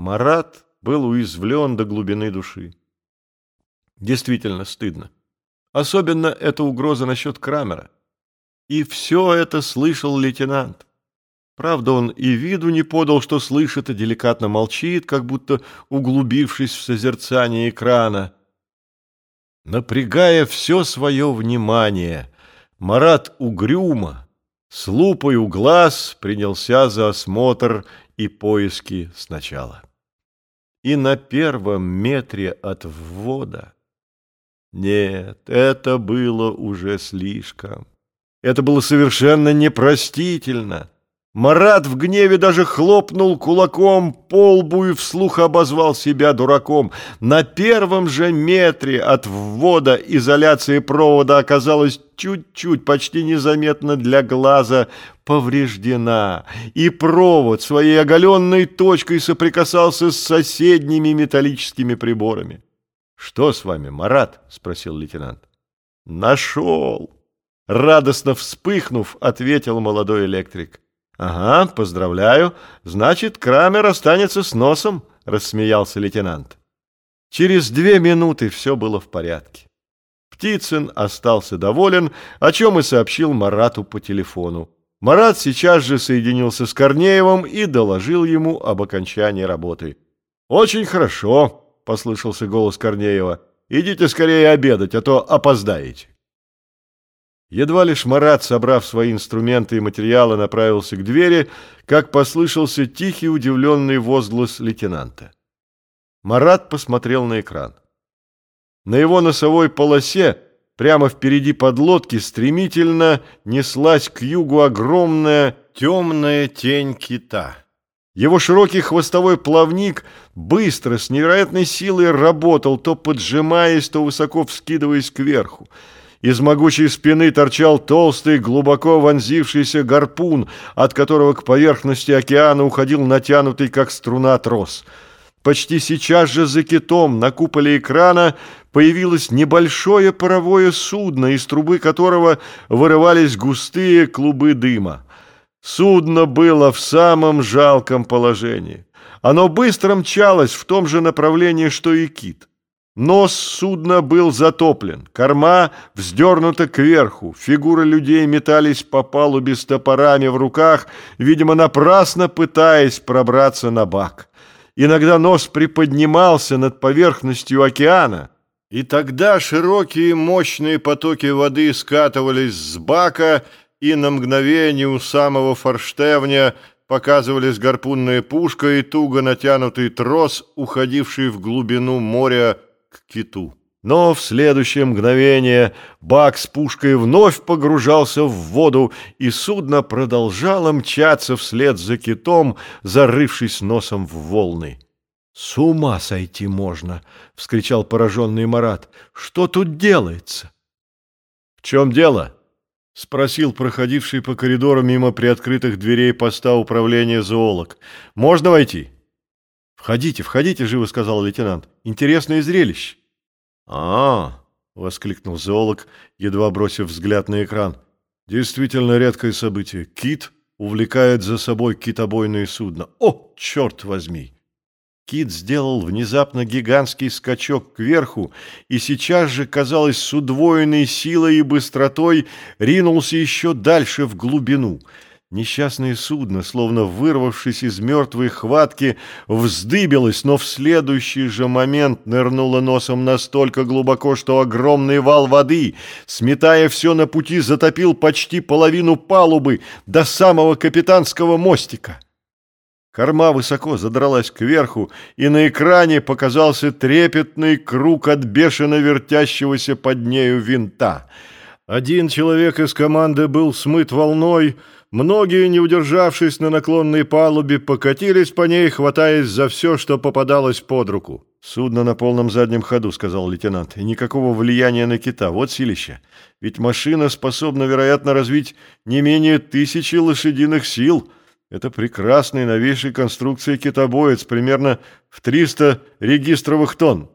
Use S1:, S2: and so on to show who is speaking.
S1: Марат был уязвлен до глубины души. Действительно стыдно. Особенно эта угроза насчет Крамера. И все это слышал лейтенант. Правда, он и виду не подал, что слышит, и деликатно молчит, как будто углубившись в созерцание экрана. Напрягая все свое внимание, Марат угрюмо, с лупой у глаз принялся за осмотр и поиски сначала. И на первом метре от ввода... Нет, это было уже слишком. Это было совершенно непростительно. Марат в гневе даже хлопнул кулаком по лбу и вслух обозвал себя дураком. На первом же метре от ввода изоляции провода оказалась чуть-чуть, почти незаметно для глаза, повреждена, и провод своей оголенной точкой соприкасался с соседними металлическими приборами. «Что с вами, Марат?» — спросил лейтенант. «Нашел!» Радостно вспыхнув, ответил молодой электрик. «Ага, поздравляю. Значит, Крамер останется с носом», — рассмеялся лейтенант. Через две минуты все было в порядке. Птицын остался доволен, о чем и сообщил Марату по телефону. Марат сейчас же соединился с Корнеевым и доложил ему об окончании работы. «Очень хорошо», — послышался голос Корнеева. «Идите скорее обедать, а то опоздаете». Едва лишь Марат, собрав свои инструменты и материалы, направился к двери, как послышался тихий удивленный возглас лейтенанта. Марат посмотрел на экран. На его носовой полосе, прямо впереди подлодки, стремительно неслась к югу огромная темная тень кита. Его широкий хвостовой плавник быстро, с невероятной силой работал, то поджимаясь, то высоко вскидываясь кверху. Из могучей спины торчал толстый, глубоко вонзившийся гарпун, от которого к поверхности океана уходил натянутый, как струна, трос. Почти сейчас же за китом на куполе экрана появилось небольшое паровое судно, из трубы которого вырывались густые клубы дыма. Судно было в самом жалком положении. Оно быстро мчалось в том же направлении, что и кит. Нос судна был затоплен, корма вздернута кверху, фигуры людей метались по палубе с топорами в руках, видимо, напрасно пытаясь пробраться на бак. Иногда нос приподнимался над поверхностью океана, и тогда широкие мощные потоки воды скатывались с бака, и на мгновение у самого форштевня показывались гарпунная пушка и туго натянутый трос, уходивший в глубину моря, к киту. Но в следующее мгновение бак с пушкой вновь погружался в воду, и судно продолжало мчаться вслед за китом, зарывшись носом в волны. «С ума сойти можно!» — вскричал пораженный Марат. «Что тут делается?» «В чем дело?» — спросил проходивший по коридору мимо приоткрытых дверей поста управления зоолог. «Можно войти?» «Входите, входите», — живо сказал лейтенант. «Интересное зрелище». «А, — воскликнул зоолог, едва бросив взгляд на экран. «Действительно редкое событие. Кит увлекает за собой китобойное судно. О, черт возьми!» Кит сделал внезапно гигантский скачок кверху и сейчас же, казалось, с удвоенной силой и быстротой ринулся еще дальше в глубину — Несчастное судно, словно вырвавшись из мертвой хватки, вздыбилось, но в следующий же момент нырнуло носом настолько глубоко, что огромный вал воды, сметая все на пути, затопил почти половину палубы до самого капитанского мостика. Корма высоко задралась кверху, и на экране показался трепетный круг от бешено вертящегося под нею винта. Один человек из команды был смыт волной, Многие, не удержавшись на наклонной палубе, покатились по ней, хватаясь за все, что попадалось под руку. «Судно на полном заднем ходу», — сказал лейтенант, — «и никакого влияния на кита. Вот силище. Ведь машина способна, вероятно, развить не менее тысячи лошадиных сил. Это прекрасный новейший конструкция китобоец, примерно в 300 регистровых тонн».